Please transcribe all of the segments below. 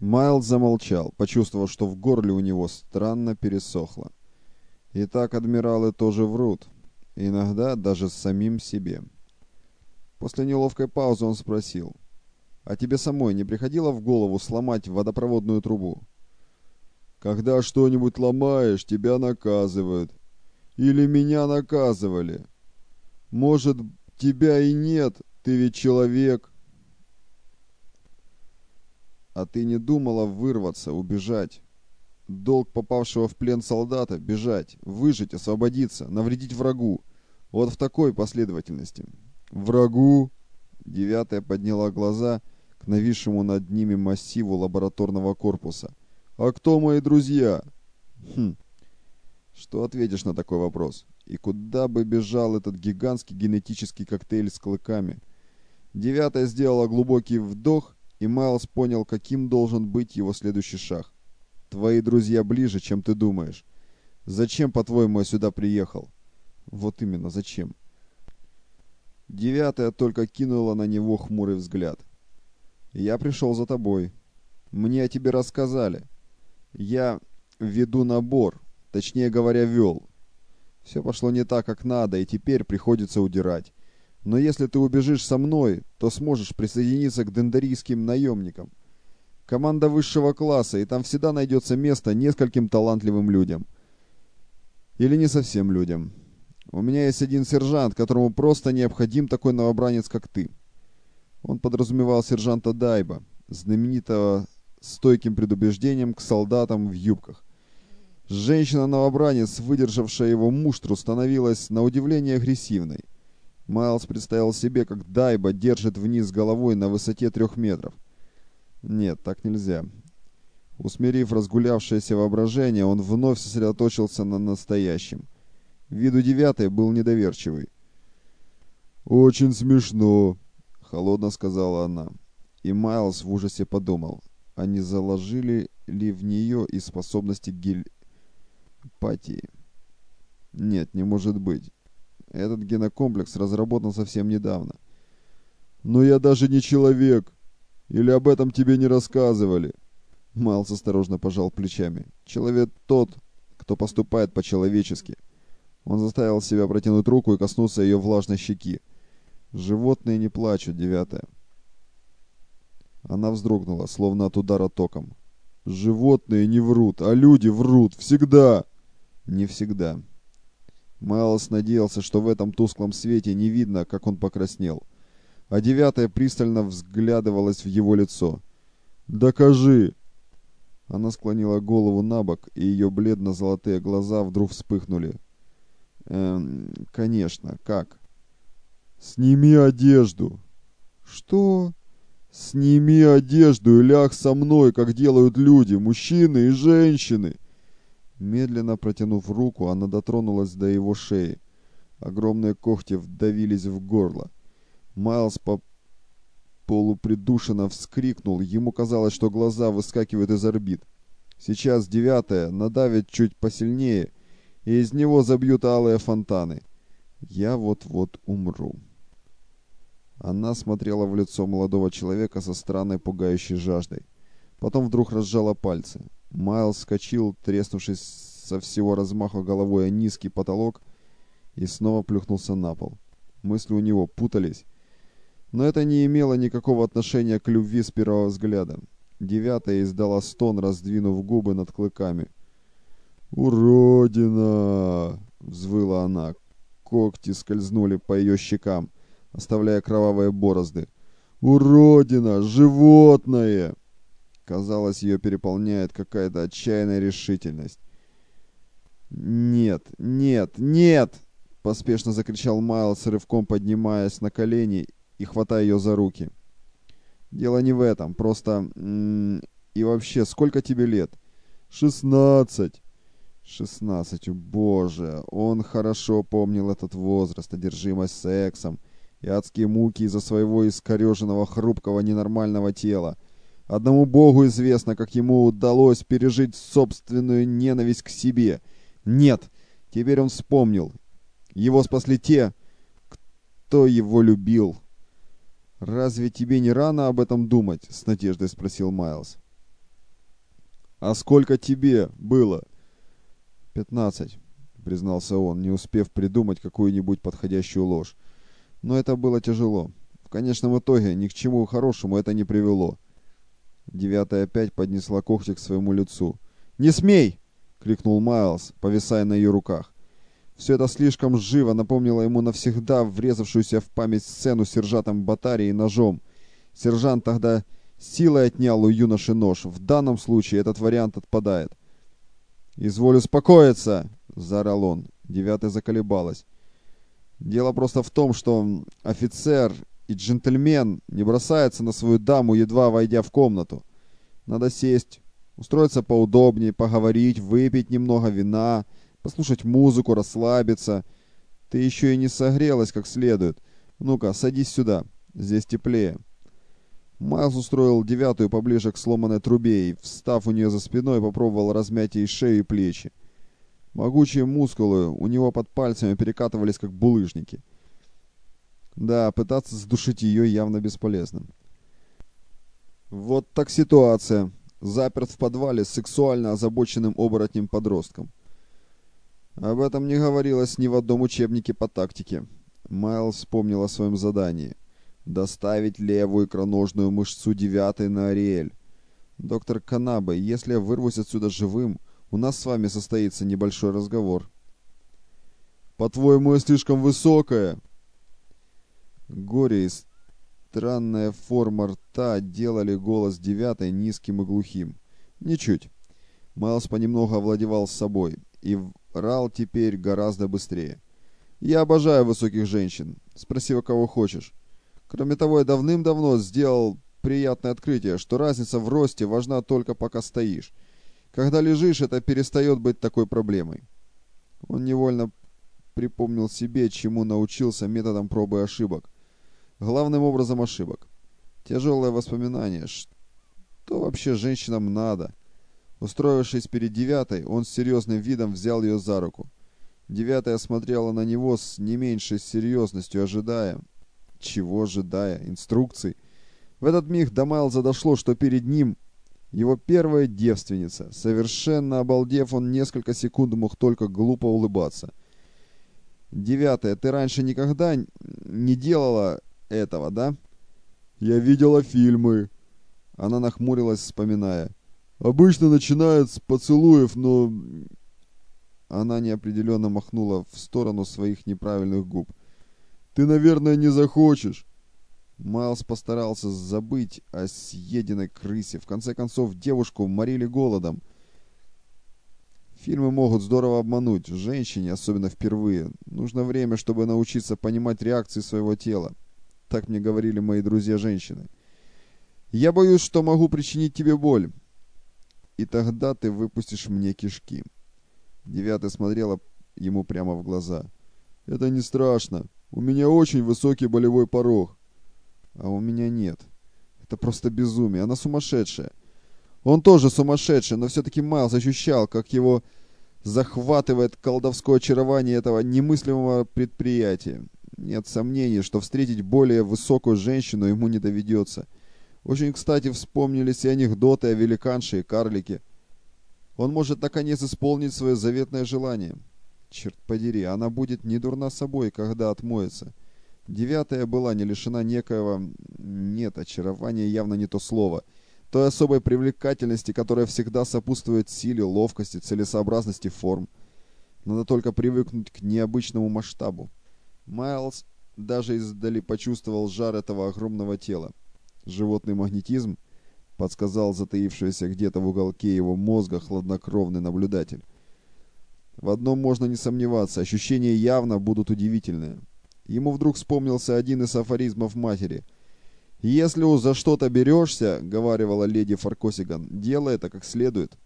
Майлз замолчал, почувствовав, что в горле у него странно пересохло. И так адмиралы тоже врут, иногда даже самим себе. После неловкой паузы он спросил, «А тебе самой не приходило в голову сломать водопроводную трубу?» «Когда что-нибудь ломаешь, тебя наказывают. Или меня наказывали. Может, тебя и нет, ты ведь человек». А ты не думала вырваться, убежать? Долг попавшего в плен солдата – бежать, выжить, освободиться, навредить врагу. Вот в такой последовательности. Врагу? Девятая подняла глаза к нависшему над ними массиву лабораторного корпуса. А кто мои друзья? Хм. Что ответишь на такой вопрос? И куда бы бежал этот гигантский генетический коктейль с клыками? Девятая сделала глубокий вдох и Майлз понял, каким должен быть его следующий шаг. «Твои друзья ближе, чем ты думаешь. Зачем, по-твоему, я сюда приехал?» «Вот именно, зачем?» Девятая только кинула на него хмурый взгляд. «Я пришел за тобой. Мне о тебе рассказали. Я веду набор, точнее говоря, вел. Все пошло не так, как надо, и теперь приходится удирать. Но если ты убежишь со мной, то сможешь присоединиться к дендарийским наемникам. Команда высшего класса, и там всегда найдется место нескольким талантливым людям. Или не совсем людям. У меня есть один сержант, которому просто необходим такой новобранец, как ты. Он подразумевал сержанта Дайба, знаменитого стойким предубеждением к солдатам в юбках. Женщина-новобранец, выдержавшая его муштру, становилась на удивление агрессивной. Майлз представил себе, как Дайба держит вниз головой на высоте трех метров. Нет, так нельзя. Усмирив разгулявшееся воображение, он вновь сосредоточился на настоящем. Виду девятой был недоверчивый. «Очень смешно», — холодно сказала она. И Майлз в ужасе подумал, а не заложили ли в нее и способности гельпатии? Нет, не может быть. Этот генокомплекс разработан совсем недавно. Но я даже не человек. Или об этом тебе не рассказывали? Майлз осторожно пожал плечами. Человек тот, кто поступает по-человечески. Он заставил себя протянуть руку и коснуться ее влажной щеки. Животные не плачут, девятая. Она вздрогнула, словно от удара током. Животные не врут, а люди врут. Всегда. Не всегда. Майлз надеялся, что в этом тусклом свете не видно, как он покраснел. А девятая пристально взглядывалась в его лицо. «Докажи!» Она склонила голову на бок, и ее бледно-золотые глаза вдруг вспыхнули. «Эм, конечно, как?» «Сними одежду!» «Что?» «Сними одежду и ляг со мной, как делают люди, мужчины и женщины!» Медленно протянув руку, она дотронулась до его шеи. Огромные когти вдавились в горло. Майлз по полупридушенно вскрикнул. Ему казалось, что глаза выскакивают из орбит. Сейчас девятая надавит чуть посильнее, и из него забьют алые фонтаны. Я вот-вот умру. Она смотрела в лицо молодого человека со странной пугающей жаждой. Потом вдруг разжала пальцы. Майлз скочил, треснувшись со всего размаха головой о низкий потолок, и снова плюхнулся на пол. Мысли у него путались. Но это не имело никакого отношения к любви с первого взгляда. Девятая издала стон, раздвинув губы над клыками. «Уродина!» — взвыла она. Когти скользнули по ее щекам, оставляя кровавые борозды. «Уродина! Животное!» Казалось, ее переполняет какая-то отчаянная решительность. «Нет, нет, нет!» — поспешно закричал Майлз, рывком поднимаясь на колени и хватая ее за руки. «Дело не в этом, просто... и вообще, сколько тебе лет?» «Шестнадцать!» «Шестнадцать, боже!» Он хорошо помнил этот возраст, одержимость сексом и адские муки из-за своего искореженного, хрупкого, ненормального тела — Одному Богу известно, как ему удалось пережить собственную ненависть к себе. Нет, теперь он вспомнил. Его спасли те, кто его любил. «Разве тебе не рано об этом думать?» — с надеждой спросил Майлз. «А сколько тебе было?» «Пятнадцать», — признался он, не успев придумать какую-нибудь подходящую ложь. Но это было тяжело. В конечном итоге ни к чему хорошему это не привело. Девятая опять поднесла когти к своему лицу. «Не смей!» — крикнул Майлз, повисая на ее руках. Все это слишком живо напомнило ему навсегда врезавшуюся в память сцену с сержантом Батарией ножом. Сержант тогда силой отнял у юноши нож. В данном случае этот вариант отпадает. «Изволь успокоиться!» — заорал он. Девятая заколебалась. «Дело просто в том, что офицер и джентльмен не бросается на свою даму, едва войдя в комнату. Надо сесть, устроиться поудобнее, поговорить, выпить немного вина, послушать музыку, расслабиться. Ты еще и не согрелась как следует. Ну-ка, садись сюда, здесь теплее. Майлз устроил девятую поближе к сломанной трубе и, встав у нее за спиной, попробовал размять ей шею и плечи. Могучие мускулы у него под пальцами перекатывались, как булыжники. Да, пытаться задушить ее явно бесполезно. Вот так ситуация. Заперт в подвале с сексуально озабоченным оборотнем-подростком. Об этом не говорилось ни в одном учебнике по тактике. Майлз вспомнил о своем задании. Доставить левую икроножную мышцу девятой на Ариэль. Доктор Канабе, если я вырвусь отсюда живым, у нас с вами состоится небольшой разговор. По-твоему, я слишком высокая? Горе и странная форма рта делали голос девятой низким и глухим. Ничуть. Майлз понемногу овладевал собой и врал теперь гораздо быстрее. «Я обожаю высоких женщин. Спроси, у кого хочешь. Кроме того, я давным-давно сделал приятное открытие, что разница в росте важна только пока стоишь. Когда лежишь, это перестает быть такой проблемой». Он невольно припомнил себе, чему научился методом пробы и ошибок. Главным образом ошибок. Тяжелое воспоминание. Что вообще женщинам надо? Устроившись перед девятой, он с серьезным видом взял ее за руку. Девятая смотрела на него с не меньшей серьезностью, ожидая. Чего ожидая? Инструкций. В этот миг до Майлза дошло, что перед ним его первая девственница. Совершенно обалдев, он несколько секунд мог только глупо улыбаться. Девятая, ты раньше никогда не делала этого, да? Я видела фильмы. Она нахмурилась, вспоминая. Обычно начинают с поцелуев, но... Она неопределенно махнула в сторону своих неправильных губ. Ты, наверное, не захочешь. Майлз постарался забыть о съеденной крысе. В конце концов, девушку морили голодом. Фильмы могут здорово обмануть. Женщине, особенно впервые, нужно время, чтобы научиться понимать реакции своего тела. Так мне говорили мои друзья-женщины. Я боюсь, что могу причинить тебе боль. И тогда ты выпустишь мне кишки. Девятая смотрела ему прямо в глаза. Это не страшно. У меня очень высокий болевой порог. А у меня нет. Это просто безумие. Она сумасшедшая. Он тоже сумасшедший, но все-таки Майлз ощущал, как его захватывает колдовское очарование этого немыслимого предприятия. Нет сомнений, что встретить более высокую женщину ему не доведется. Очень кстати вспомнились и анекдоты о великанше и карлике. Он может наконец исполнить свое заветное желание. Черт подери, она будет не дурна собой, когда отмоется. Девятая была не лишена некоего... Нет, очарование явно не то слово. Той особой привлекательности, которая всегда сопутствует силе, ловкости, целесообразности форм. Надо только привыкнуть к необычному масштабу. Майлз даже издали почувствовал жар этого огромного тела. Животный магнетизм подсказал затаившийся где-то в уголке его мозга хладнокровный наблюдатель. В одном можно не сомневаться, ощущения явно будут удивительные. Ему вдруг вспомнился один из афоризмов матери. «Если за что-то берешься, — говаривала леди Фаркосиган, — делай это как следует».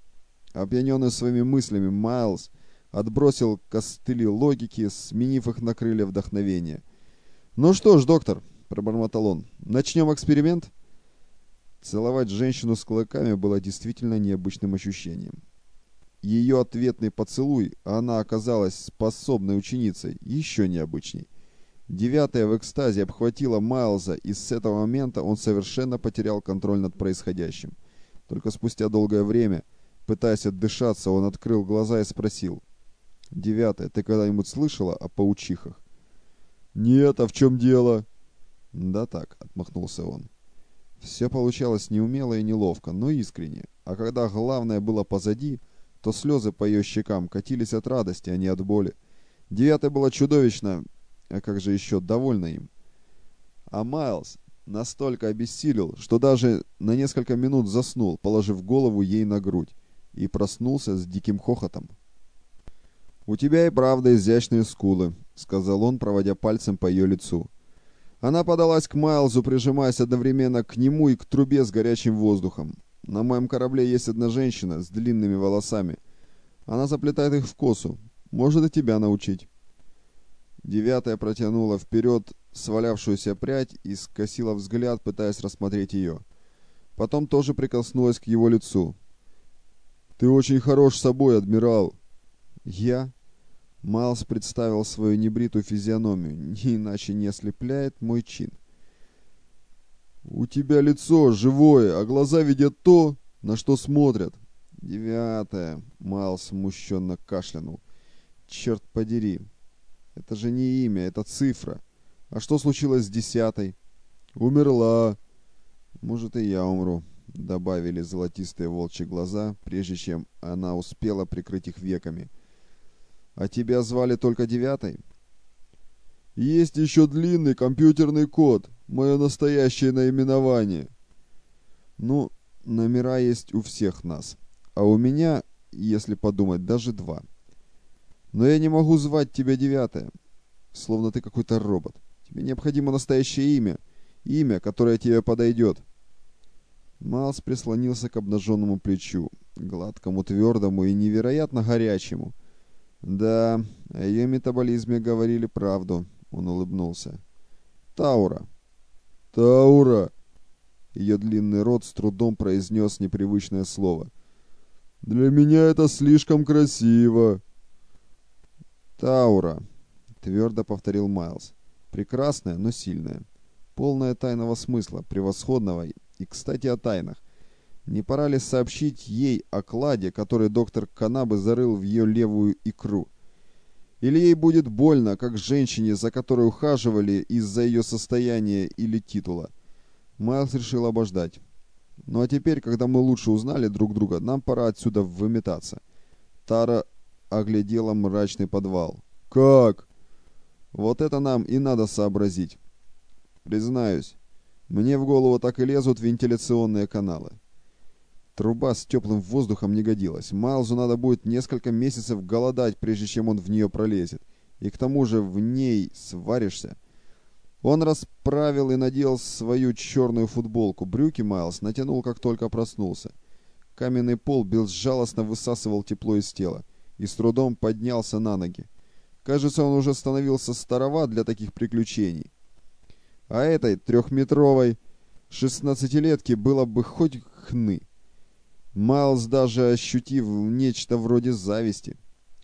Опьяненный своими мыслями, Майлз — отбросил костыли логики, сменив их на крылья вдохновения. «Ну что ж, доктор», — пробормотал он, — «начнем эксперимент?» Целовать женщину с клыками было действительно необычным ощущением. Ее ответный поцелуй, она оказалась способной ученицей, еще необычней. Девятая в экстазе обхватила Майлза, и с этого момента он совершенно потерял контроль над происходящим. Только спустя долгое время Пытаясь отдышаться, он открыл глаза и спросил. «Девятое, ты когда-нибудь слышала о паучихах?» «Нет, а в чем дело?» «Да так», — отмахнулся он. Все получалось неумело и неловко, но искренне. А когда главное было позади, то слезы по ее щекам катились от радости, а не от боли. Девятая была чудовищно, а как же еще, довольна им. А Майлз настолько обессилел, что даже на несколько минут заснул, положив голову ей на грудь, и проснулся с диким хохотом. «У тебя и правда изящные скулы», — сказал он, проводя пальцем по ее лицу. Она подалась к Майлзу, прижимаясь одновременно к нему и к трубе с горячим воздухом. «На моем корабле есть одна женщина с длинными волосами. Она заплетает их в косу. Может и тебя научить». Девятая протянула вперед свалявшуюся прядь и скосила взгляд, пытаясь рассмотреть ее. Потом тоже прикоснулась к его лицу. «Ты очень хорош собой, адмирал!» «Я?» Майлз представил свою небритую физиономию, не иначе не ослепляет мой чин. «У тебя лицо живое, а глаза видят то, на что смотрят». «Девятое», — Майлз смущенно кашлянул. «Черт подери, это же не имя, это цифра. А что случилось с десятой?» «Умерла». «Может, и я умру», — добавили золотистые волчьи глаза, прежде чем она успела прикрыть их веками. «А тебя звали только девятой?» «Есть еще длинный компьютерный код, мое настоящее наименование». «Ну, номера есть у всех нас, а у меня, если подумать, даже два». «Но я не могу звать тебя девятая, словно ты какой-то робот. Тебе необходимо настоящее имя, имя, которое тебе подойдет». Малс прислонился к обнаженному плечу, гладкому, твердому и невероятно горячему. «Да, о ее метаболизме говорили правду», — он улыбнулся. «Таура». «Таура!» Ее длинный рот с трудом произнес непривычное слово. «Для меня это слишком красиво!» «Таура», — твердо повторил Майлз. «Прекрасная, но сильная. Полная тайного смысла, превосходного и, кстати, о тайнах. Не пора ли сообщить ей о кладе, который доктор Канабы зарыл в ее левую икру? Или ей будет больно, как женщине, за которой ухаживали из-за ее состояния или титула? Майлз решил обождать. Ну а теперь, когда мы лучше узнали друг друга, нам пора отсюда выметаться. Тара оглядела мрачный подвал. «Как?» «Вот это нам и надо сообразить. Признаюсь, мне в голову так и лезут вентиляционные каналы. Труба с теплым воздухом не годилась. Майлзу надо будет несколько месяцев голодать, прежде чем он в нее пролезет. И к тому же в ней сваришься. Он расправил и надел свою черную футболку. Брюки Майлз натянул, как только проснулся. Каменный пол безжалостно высасывал тепло из тела и с трудом поднялся на ноги. Кажется, он уже становился староват для таких приключений. А этой трехметровой шестнадцатилетке было бы хоть хны. Майлз даже ощутив нечто вроде зависти.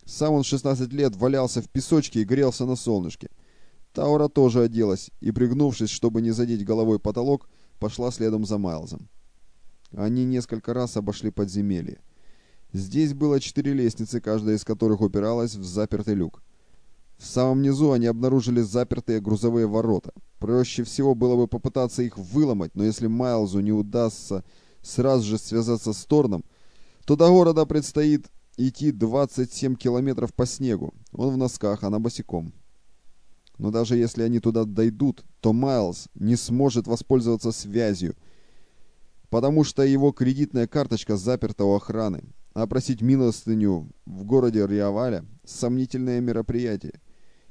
Сам он в 16 лет валялся в песочке и грелся на солнышке. Таура тоже оделась и, пригнувшись, чтобы не задеть головой потолок, пошла следом за Майлзом. Они несколько раз обошли подземелье. Здесь было четыре лестницы, каждая из которых упиралась в запертый люк. В самом низу они обнаружили запертые грузовые ворота. Проще всего было бы попытаться их выломать, но если Майлзу не удастся сразу же связаться с Торном, то до города предстоит идти 27 километров по снегу. Он в носках, она босиком. Но даже если они туда дойдут, то Майлз не сможет воспользоваться связью, потому что его кредитная карточка заперта у охраны. А просить милостыню в городе Риаваля – сомнительное мероприятие.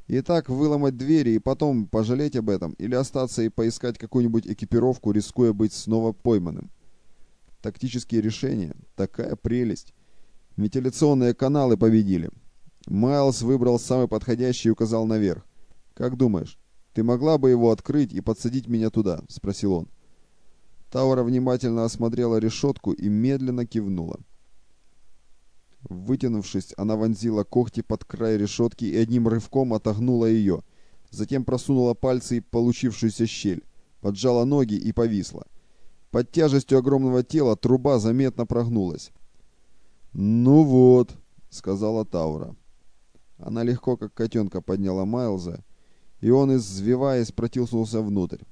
И так выломать двери и потом пожалеть об этом или остаться и поискать какую-нибудь экипировку, рискуя быть снова пойманным. Тактические решения – такая прелесть. Вентиляционные каналы победили. Майлз выбрал самый подходящий и указал наверх. «Как думаешь, ты могла бы его открыть и подсадить меня туда?» – спросил он. Таура внимательно осмотрела решетку и медленно кивнула. Вытянувшись, она вонзила когти под край решетки и одним рывком отогнула ее. Затем просунула пальцы и получившуюся щель, поджала ноги и повисла. Под тяжестью огромного тела труба заметно прогнулась. «Ну вот», — сказала Таура. Она легко, как котенка, подняла Майлза, и он, извиваясь, протиснулся внутрь.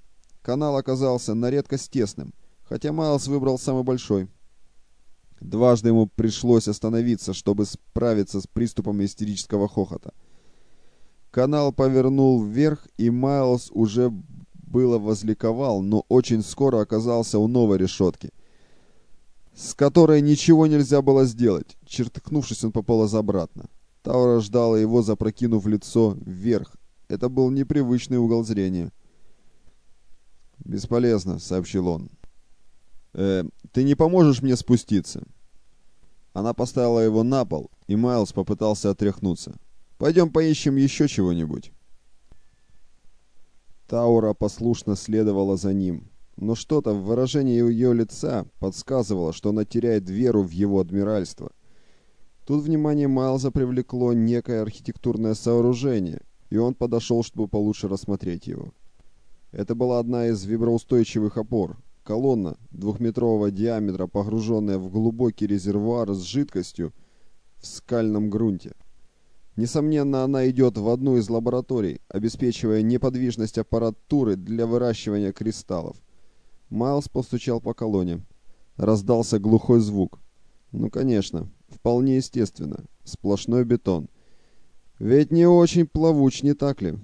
Канал оказался на редкость тесным, хотя Майлз выбрал самый большой. Дважды ему пришлось остановиться, чтобы справиться с приступом истерического хохота. Канал повернул вверх, и Майлз уже было возликовал, но очень скоро оказался у новой решетки, с которой ничего нельзя было сделать. Чертыхнувшись, он пополз обратно. Таура ждала его, запрокинув лицо вверх. Это был непривычный угол зрения. «Бесполезно», — сообщил он. «Э, «Ты не поможешь мне спуститься?» Она поставила его на пол, и Майлз попытался отряхнуться. «Пойдем поищем еще чего-нибудь». Таура послушно следовала за ним, но что-то в выражении ее лица подсказывало, что она теряет веру в его адмиральство. Тут внимание Майлза привлекло некое архитектурное сооружение, и он подошел, чтобы получше рассмотреть его. Это была одна из виброустойчивых опор, колонна двухметрового диаметра, погруженная в глубокий резервуар с жидкостью в скальном грунте. Несомненно, она идет в одну из лабораторий, обеспечивая неподвижность аппаратуры для выращивания кристаллов. Майлз постучал по колонне. Раздался глухой звук. Ну, конечно, вполне естественно. Сплошной бетон. Ведь не очень плавуч, не так ли?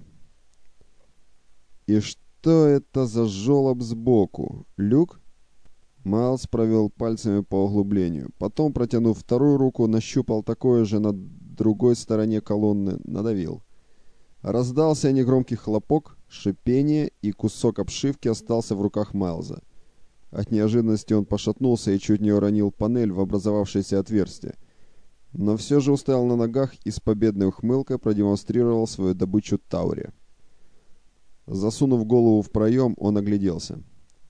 И что это за жёлоб сбоку? Люк? Майлз провел пальцами по углублению. Потом, протянув вторую руку, нащупал такое же на другой стороне колонны, надавил. Раздался негромкий хлопок, шипение, и кусок обшивки остался в руках Майлза. От неожиданности он пошатнулся и чуть не уронил панель в образовавшееся отверстие. Но все же устоял на ногах и с победной ухмылкой продемонстрировал свою добычу Тауре. Засунув голову в проем, он огляделся.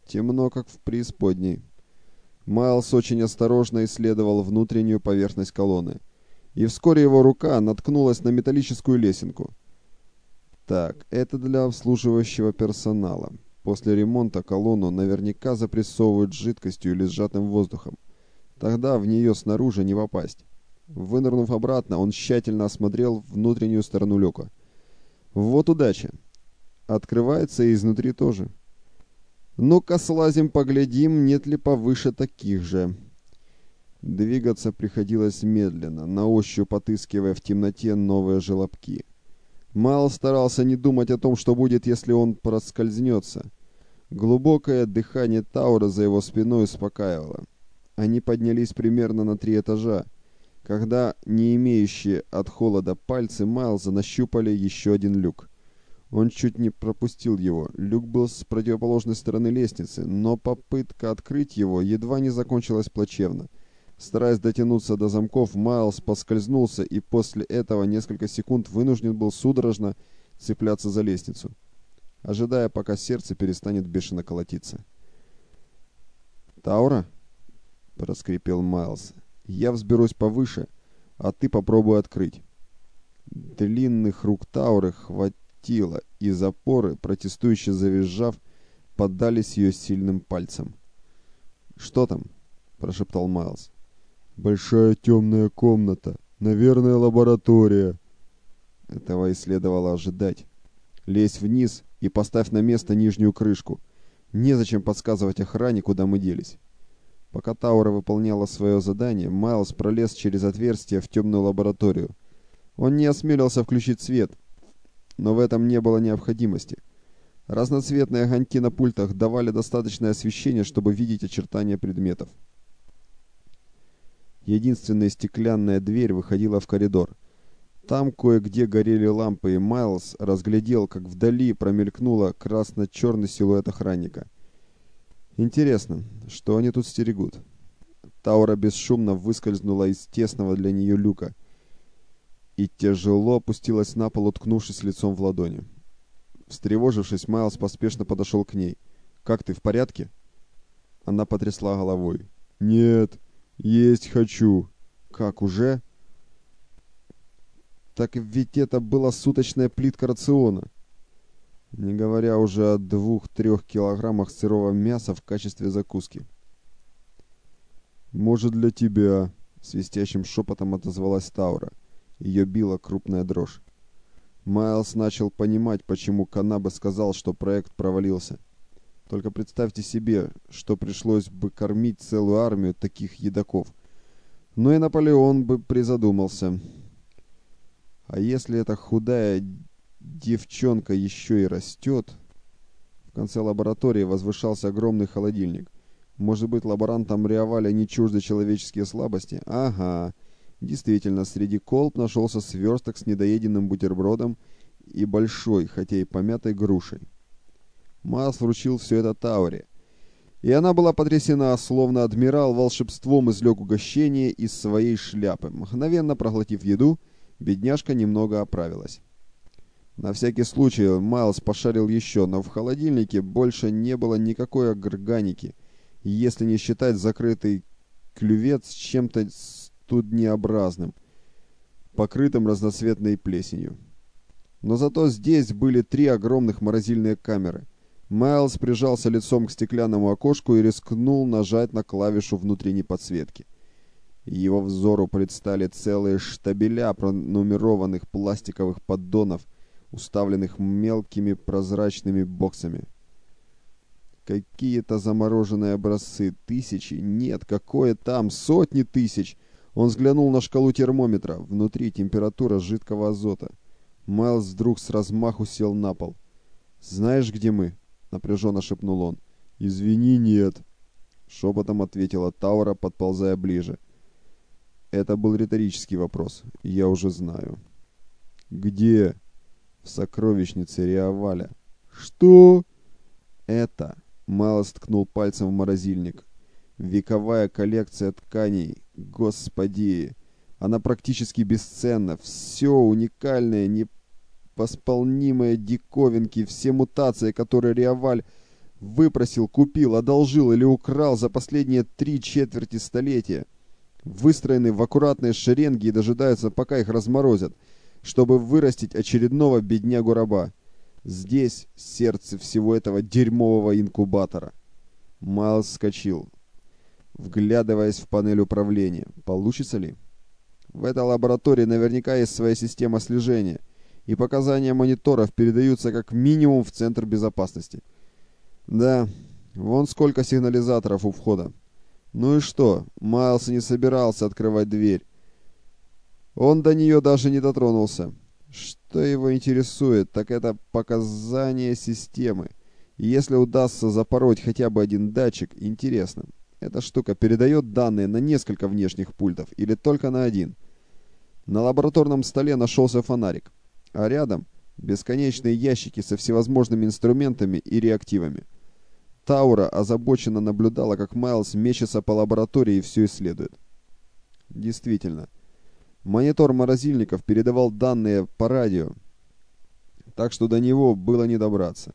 Темно, как в преисподней. Майлз очень осторожно исследовал внутреннюю поверхность колонны. И вскоре его рука наткнулась на металлическую лесенку. Так, это для обслуживающего персонала. После ремонта колонну наверняка запрессовывают жидкостью или сжатым воздухом. Тогда в нее снаружи не попасть. Вынырнув обратно, он тщательно осмотрел внутреннюю сторону люка. Вот удача. Открывается и изнутри тоже. Ну-ка слазим, поглядим, нет ли повыше таких же. Двигаться приходилось медленно, на ощупь отыскивая в темноте новые желобки. Мало старался не думать о том, что будет, если он проскользнется. Глубокое дыхание Таура за его спиной успокаивало. Они поднялись примерно на три этажа, когда не имеющие от холода пальцы Майлза нащупали еще один люк. Он чуть не пропустил его. Люк был с противоположной стороны лестницы, но попытка открыть его едва не закончилась плачевно. Стараясь дотянуться до замков, Майлз поскользнулся и после этого несколько секунд вынужден был судорожно цепляться за лестницу, ожидая, пока сердце перестанет бешено колотиться. «Таура?» — проскрипел Майлз. «Я взберусь повыше, а ты попробуй открыть». Длинных рук Тауры хватило и запоры, протестующе завизжав, поддались ее сильным пальцам. «Что там?» – прошептал Майлз. «Большая темная комната. Наверное, лаборатория». Этого и следовало ожидать. Лезь вниз и поставь на место нижнюю крышку. Незачем подсказывать охране, куда мы делись. Пока Таура выполняла свое задание, Майлз пролез через отверстие в темную лабораторию. Он не осмелился включить свет, но в этом не было необходимости. Разноцветные огоньки на пультах давали достаточное освещение, чтобы видеть очертания предметов. Единственная стеклянная дверь выходила в коридор. Там кое-где горели лампы, и Майлз разглядел, как вдали промелькнуло красно-черный силуэт охранника. Интересно, что они тут стерегут? Таура бесшумно выскользнула из тесного для нее люка и тяжело опустилась на пол, уткнувшись лицом в ладони. Встревожившись, Майлз поспешно подошел к ней. «Как ты, в порядке?» Она потрясла головой. «Нет, есть хочу». «Как, уже?» «Так ведь это была суточная плитка рациона». Не говоря уже о двух-трех килограммах сырого мяса в качестве закуски. «Может, для тебя», свистящим шепотом отозвалась Таура. Ее била крупная дрожь. Майлз начал понимать, почему Канабе сказал, что проект провалился. Только представьте себе, что пришлось бы кормить целую армию таких едоков. Но и Наполеон бы призадумался. А если эта худая девчонка еще и растет... В конце лаборатории возвышался огромный холодильник. Может быть, лаборантам Риаваля не чужды человеческие слабости? Ага. Действительно, среди колб нашелся сверсток с недоеденным бутербродом и большой, хотя и помятой грушей. Маас вручил все это Тауре. И она была потрясена, словно адмирал волшебством излег угощение из своей шляпы. Мгновенно проглотив еду, бедняжка немного оправилась. На всякий случай Майлз пошарил еще, но в холодильнике больше не было никакой органики, если не считать закрытый клювет с чем-то студнеобразным, покрытым разноцветной плесенью. Но зато здесь были три огромных морозильные камеры. Майлз прижался лицом к стеклянному окошку и рискнул нажать на клавишу внутренней подсветки. Его взору предстали целые штабеля пронумерованных пластиковых поддонов – уставленных мелкими прозрачными боксами. Какие-то замороженные образцы. Тысячи? Нет, какое там? Сотни тысяч! Он взглянул на шкалу термометра. Внутри температура жидкого азота. Майлз вдруг с размаху сел на пол. «Знаешь, где мы?» — напряженно шепнул он. «Извини, нет», — шепотом ответила Таура, подползая ближе. Это был риторический вопрос. Я уже знаю. «Где?» в сокровищнице Риаваля. «Что?» «Это...» — Мало ткнул пальцем в морозильник. «Вековая коллекция тканей. Господи! Она практически бесценна. Все уникальное, непосполнимое диковинки, все мутации, которые Риаваль выпросил, купил, одолжил или украл за последние три четверти столетия. Выстроены в аккуратные шеренги и дожидаются, пока их разморозят чтобы вырастить очередного беднягу-раба. Здесь сердце всего этого дерьмового инкубатора. Майлз вскочил, вглядываясь в панель управления. Получится ли? В этой лаборатории наверняка есть своя система слежения, и показания мониторов передаются как минимум в Центр безопасности. Да, вон сколько сигнализаторов у входа. Ну и что, Майлз не собирался открывать дверь. Он до нее даже не дотронулся. Что его интересует, так это показания системы. И если удастся запороть хотя бы один датчик, интересно, эта штука передает данные на несколько внешних пультов или только на один. На лабораторном столе нашелся фонарик, а рядом бесконечные ящики со всевозможными инструментами и реактивами. Таура озабоченно наблюдала, как Майлз мечется по лаборатории и все исследует. Действительно, Монитор морозильников передавал данные по радио, так что до него было не добраться.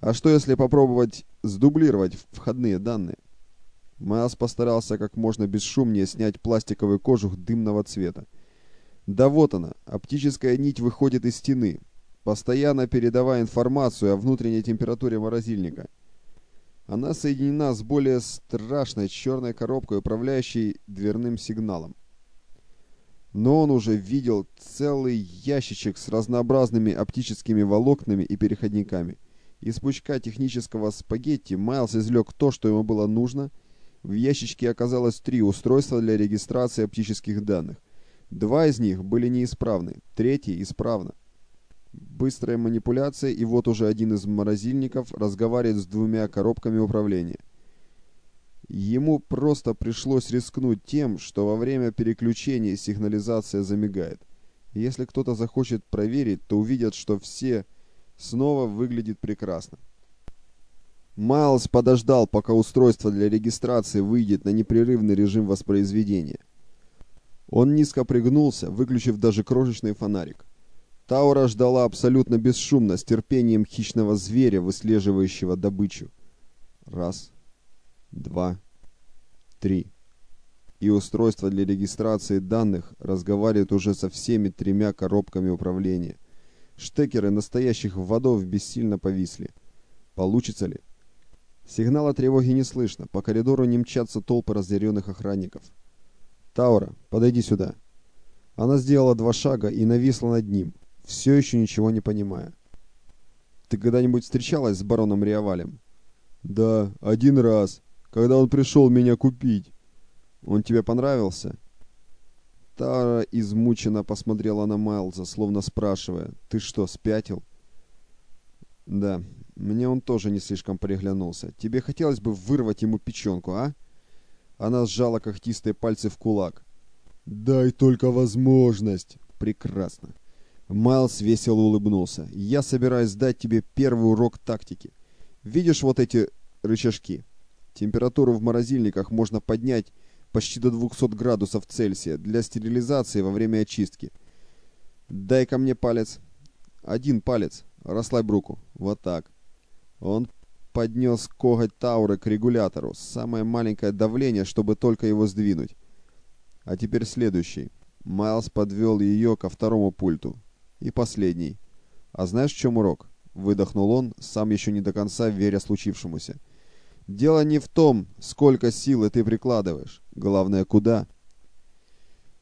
А что если попробовать сдублировать входные данные? Маас постарался как можно бесшумнее снять пластиковый кожух дымного цвета. Да вот она, оптическая нить выходит из стены, постоянно передавая информацию о внутренней температуре морозильника. Она соединена с более страшной черной коробкой, управляющей дверным сигналом но он уже видел целый ящичек с разнообразными оптическими волокнами и переходниками. Из пучка технического спагетти Майлз извлек то, что ему было нужно. В ящичке оказалось три устройства для регистрации оптических данных. Два из них были неисправны, третий исправно. Быстрая манипуляция, и вот уже один из морозильников разговаривает с двумя коробками управления. Ему просто пришлось рискнуть тем, что во время переключения сигнализация замигает. Если кто-то захочет проверить, то увидят, что все снова выглядит прекрасно. Майлз подождал, пока устройство для регистрации выйдет на непрерывный режим воспроизведения. Он низко пригнулся, выключив даже крошечный фонарик. Таура ждала абсолютно бесшумно, с терпением хищного зверя, выслеживающего добычу. Раз, два, три. И устройство для регистрации данных разговаривает уже со всеми тремя коробками управления. Штекеры настоящих водов бессильно повисли. Получится ли? Сигнала тревоги не слышно, по коридору не мчатся толпы разъяренных охранников. «Таура, подойди сюда». Она сделала два шага и нависла над ним, все еще ничего не понимая. «Ты когда-нибудь встречалась с бароном Риавалем?» «Да, один раз, когда он пришел меня купить. Он тебе понравился?» Тара измученно посмотрела на Майлза, словно спрашивая, «Ты что, спятил?» «Да, мне он тоже не слишком приглянулся. Тебе хотелось бы вырвать ему печенку, а?» Она сжала когтистые пальцы в кулак. «Дай только возможность!» «Прекрасно!» Майлз весело улыбнулся. «Я собираюсь дать тебе первый урок тактики. Видишь вот эти рычажки? Температуру в морозильниках можно поднять почти до 200 градусов Цельсия для стерилизации во время очистки. дай ко мне палец. Один палец. Расслабь руку. Вот так. Он поднес коготь Тауры к регулятору. Самое маленькое давление, чтобы только его сдвинуть. А теперь следующий. Майлз подвел ее ко второму пульту. И последний. А знаешь, в чем урок? Выдохнул он, сам еще не до конца веря случившемуся. Дело не в том, сколько силы ты прикладываешь. Главное, куда.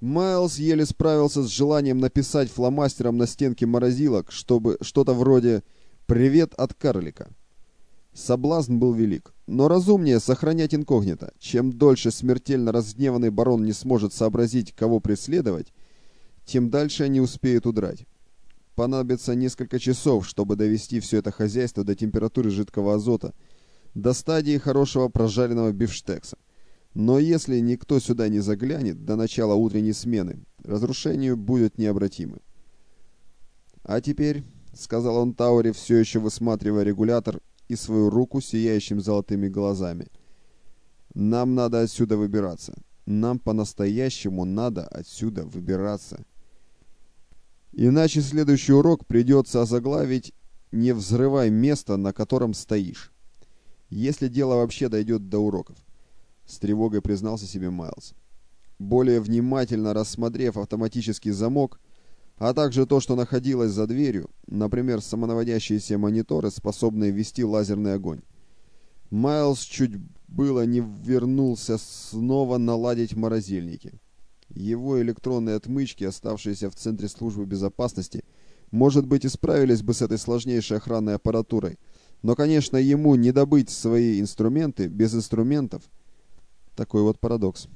Майлз еле справился с желанием написать фломастером на стенке морозилок, чтобы что-то вроде «Привет от карлика». Соблазн был велик, но разумнее сохранять инкогнито. Чем дольше смертельно разгневанный барон не сможет сообразить, кого преследовать, тем дальше они успеют удрать. Понадобится несколько часов, чтобы довести все это хозяйство до температуры жидкого азота – до стадии хорошего прожаренного бифштекса. Но если никто сюда не заглянет до начала утренней смены, разрушение будет необратимы. «А теперь», — сказал он Тауре, все еще высматривая регулятор и свою руку сияющим золотыми глазами, — «нам надо отсюда выбираться. Нам по-настоящему надо отсюда выбираться». Иначе следующий урок придется озаглавить «Не взрывай место, на котором стоишь» если дело вообще дойдет до уроков. С тревогой признался себе Майлз. Более внимательно рассмотрев автоматический замок, а также то, что находилось за дверью, например, самонаводящиеся мониторы, способные вести лазерный огонь. Майлз чуть было не вернулся снова наладить морозильники. Его электронные отмычки, оставшиеся в центре службы безопасности, может быть, исправились бы с этой сложнейшей охранной аппаратурой – но, конечно, ему не добыть свои инструменты без инструментов. Такой вот парадокс.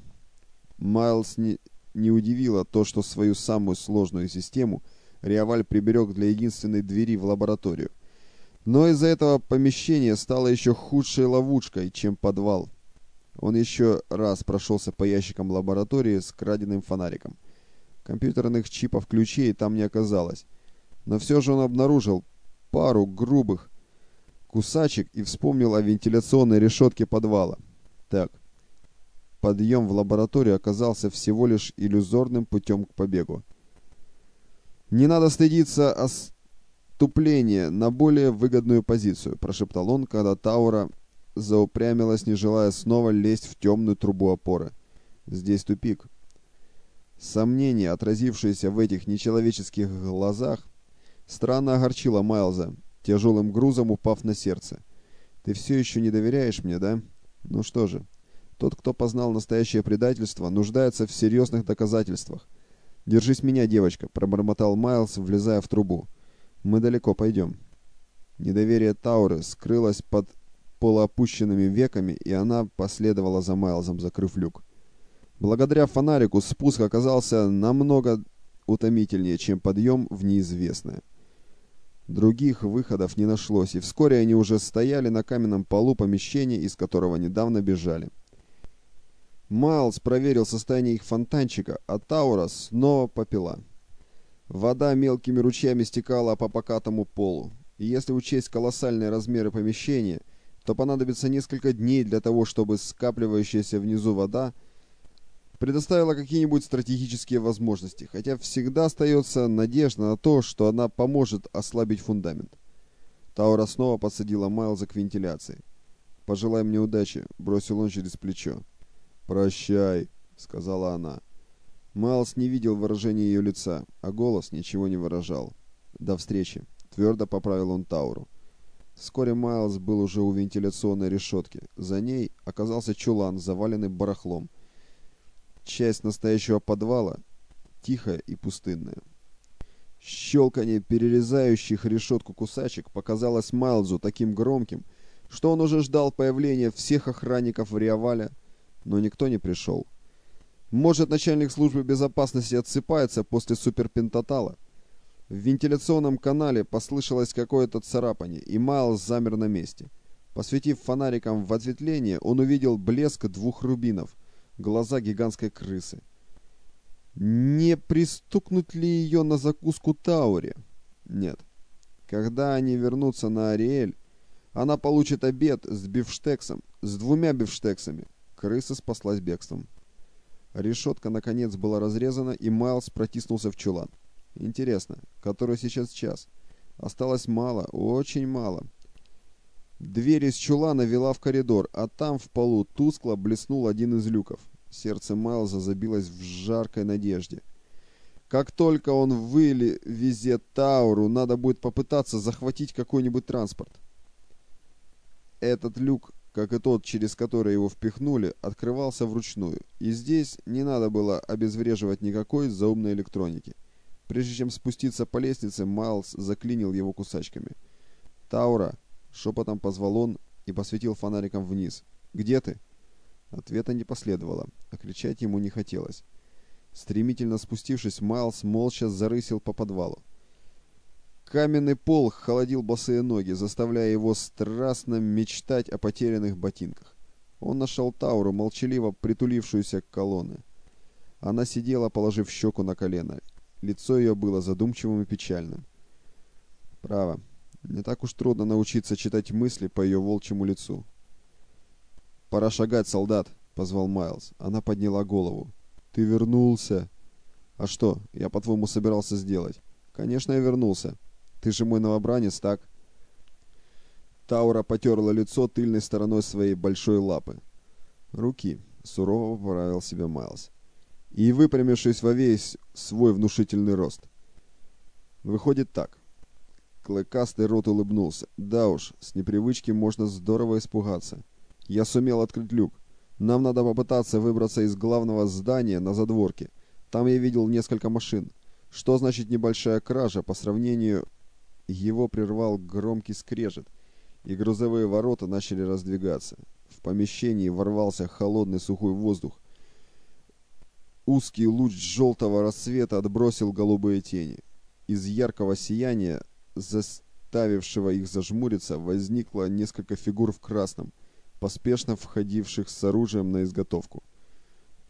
Майлз не, не удивило то, что свою самую сложную систему Риаваль приберег для единственной двери в лабораторию. Но из-за этого помещение стало еще худшей ловушкой, чем подвал. Он еще раз прошелся по ящикам лаборатории с краденным фонариком. Компьютерных чипов ключей там не оказалось. Но все же он обнаружил пару грубых, кусачек и вспомнил о вентиляционной решетке подвала. Так, подъем в лабораторию оказался всего лишь иллюзорным путем к побегу. «Не надо стыдиться оступления на более выгодную позицию», – прошептал он, когда Таура заупрямилась, не желая снова лезть в темную трубу опоры. «Здесь тупик». Сомнение, отразившееся в этих нечеловеческих глазах, странно огорчило Майлза, тяжелым грузом упав на сердце. «Ты все еще не доверяешь мне, да? Ну что же, тот, кто познал настоящее предательство, нуждается в серьезных доказательствах. Держись меня, девочка», — пробормотал Майлз, влезая в трубу. «Мы далеко пойдем». Недоверие Тауры скрылось под полуопущенными веками, и она последовала за Майлзом, закрыв люк. Благодаря фонарику спуск оказался намного утомительнее, чем подъем в неизвестное. Других выходов не нашлось, и вскоре они уже стояли на каменном полу помещения, из которого недавно бежали. Майлз проверил состояние их фонтанчика, а Таура снова попила. Вода мелкими ручьями стекала по покатому полу, и если учесть колоссальные размеры помещения, то понадобится несколько дней для того, чтобы скапливающаяся внизу вода – предоставила какие-нибудь стратегические возможности, хотя всегда остается надежда на то, что она поможет ослабить фундамент. Таура снова подсадила Майлза к вентиляции. «Пожелай мне удачи», — бросил он через плечо. «Прощай», — сказала она. Майлз не видел выражения ее лица, а голос ничего не выражал. «До встречи», — твердо поправил он Тауру. Вскоре Майлз был уже у вентиляционной решетки. За ней оказался чулан, заваленный барахлом — часть настоящего подвала, тихая и пустынная. Щелканье перерезающих решетку кусачек показалось Майлзу таким громким, что он уже ждал появления всех охранников в Риавале, но никто не пришел. Может, начальник службы безопасности отсыпается после суперпентатала? В вентиляционном канале послышалось какое-то царапание, и Майлз замер на месте. Посветив фонариком в ответвление, он увидел блеск двух рубинов, глаза гигантской крысы. Не пристукнут ли ее на закуску Тауре? Нет. Когда они вернутся на Ариэль, она получит обед с бифштексом, с двумя бифштексами. Крыса спаслась бегством. Решетка, наконец, была разрезана, и Майлз протиснулся в чулан. Интересно, который сейчас час? Осталось мало, очень мало. Дверь из чулана вела в коридор, а там в полу тускло блеснул один из люков. Сердце Майлза забилось в жаркой надежде. Как только он вывезет Тауру, надо будет попытаться захватить какой-нибудь транспорт. Этот люк, как и тот, через который его впихнули, открывался вручную, и здесь не надо было обезвреживать никакой заумной электроники. Прежде чем спуститься по лестнице, Майлз заклинил его кусачками. «Таура!» — шепотом позвал он и посветил фонариком вниз. «Где ты?» Ответа не последовало, а кричать ему не хотелось. Стремительно спустившись, Майлз молча зарысил по подвалу. Каменный пол холодил босые ноги, заставляя его страстно мечтать о потерянных ботинках. Он нашел Тауру, молчаливо притулившуюся к колонне. Она сидела, положив щеку на колено. Лицо ее было задумчивым и печальным. Право, не так уж трудно научиться читать мысли по ее волчьему лицу. «Пора шагать, солдат!» — позвал Майлз. Она подняла голову. «Ты вернулся!» «А что, я, по-твоему, собирался сделать?» «Конечно, я вернулся. Ты же мой новобранец, так?» Таура потерла лицо тыльной стороной своей большой лапы. «Руки», — сурово поправил себя Майлз. И выпрямившись во весь свой внушительный рост. «Выходит так». Клыкастый рот улыбнулся. «Да уж, с непривычки можно здорово испугаться». Я сумел открыть люк. Нам надо попытаться выбраться из главного здания на задворке. Там я видел несколько машин. Что значит небольшая кража по сравнению... Его прервал громкий скрежет, и грузовые ворота начали раздвигаться. В помещении ворвался холодный сухой воздух. Узкий луч желтого рассвета отбросил голубые тени. Из яркого сияния, заставившего их зажмуриться, возникло несколько фигур в красном – поспешно входивших с оружием на изготовку.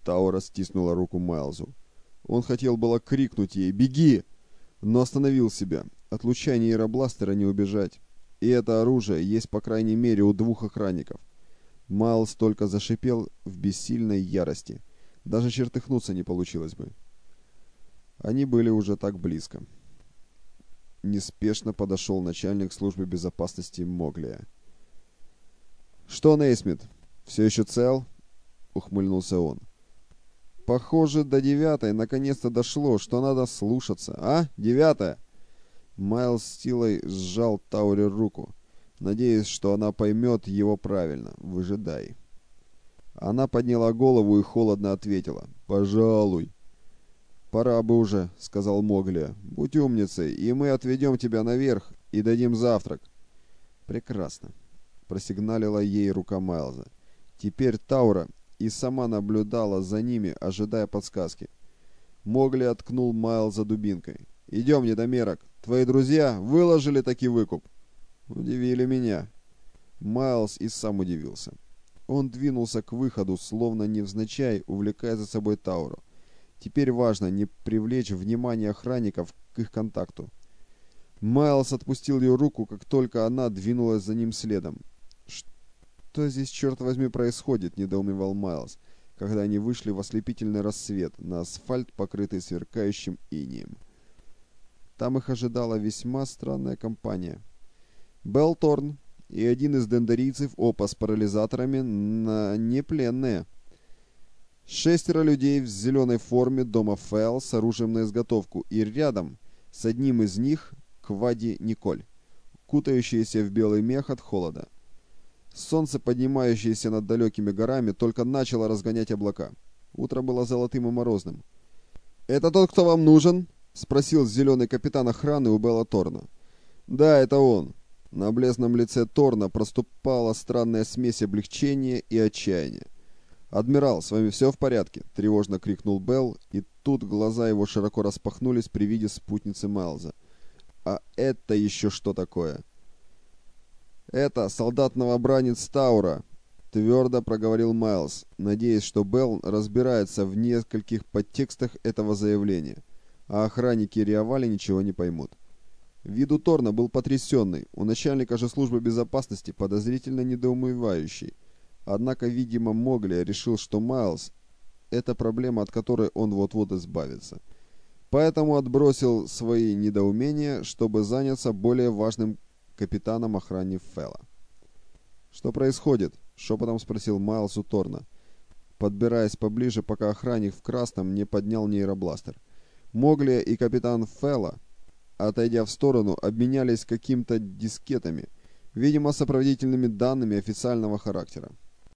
Таура стиснула руку Майлзу. Он хотел было крикнуть ей «Беги!», но остановил себя. От луча нейробластера не убежать. И это оружие есть по крайней мере у двух охранников. Майлз только зашипел в бессильной ярости. Даже чертыхнуться не получилось бы. Они были уже так близко. Неспешно подошел начальник службы безопасности Моглия. «Что, Нейсмит, все еще цел?» — ухмыльнулся он. «Похоже, до девятой наконец-то дошло, что надо слушаться. А, девятая?» Майлз силой сжал Тауре руку, надеясь, что она поймет его правильно. «Выжидай». Она подняла голову и холодно ответила. «Пожалуй». «Пора бы уже», — сказал Могли. «Будь умницей, и мы отведем тебя наверх и дадим завтрак». «Прекрасно просигналила ей рука Майлза. Теперь Таура и сама наблюдала за ними, ожидая подсказки. Могли откнул Майлза дубинкой. «Идем, недомерок. Твои друзья выложили таки выкуп». «Удивили меня». Майлз и сам удивился. Он двинулся к выходу, словно невзначай, увлекая за собой Тауру. Теперь важно не привлечь внимание охранников к их контакту. Майлз отпустил ее руку, как только она двинулась за ним следом. «Что здесь, черт возьми, происходит?» – недоумевал Майлз, когда они вышли в ослепительный рассвет на асфальт, покрытый сверкающим инием. Там их ожидала весьма странная компания. Белл Торн и один из дендерийцев Опа с парализаторами на непленные. Шестеро людей в зеленой форме дома Фэл с оружием на изготовку, и рядом с одним из них Квади Николь, кутающаяся в белый мех от холода. Солнце, поднимающееся над далекими горами, только начало разгонять облака. Утро было золотым и морозным. «Это тот, кто вам нужен?» — спросил зеленый капитан охраны у Белла Торна. «Да, это он». На бледном лице Торна проступала странная смесь облегчения и отчаяния. «Адмирал, с вами все в порядке?» — тревожно крикнул Белл, и тут глаза его широко распахнулись при виде спутницы Майлза. «А это еще что такое?» «Это солдат-новобранец Таура», — твердо проговорил Майлз, надеясь, что Белл разбирается в нескольких подтекстах этого заявления, а охранники Риавали ничего не поймут. Вид у Торна был потрясенный, у начальника же службы безопасности подозрительно недоумевающий. Однако, видимо, Могли решил, что Майлз — это проблема, от которой он вот-вот избавится. Поэтому отбросил свои недоумения, чтобы заняться более важным капитаном охраны Фэлла. «Что происходит?» — шепотом спросил Майлз у Торна, подбираясь поближе, пока охранник в красном не поднял нейробластер. Могли и капитан Фэлла, отойдя в сторону, обменялись каким-то дискетами, видимо, сопроводительными данными официального характера.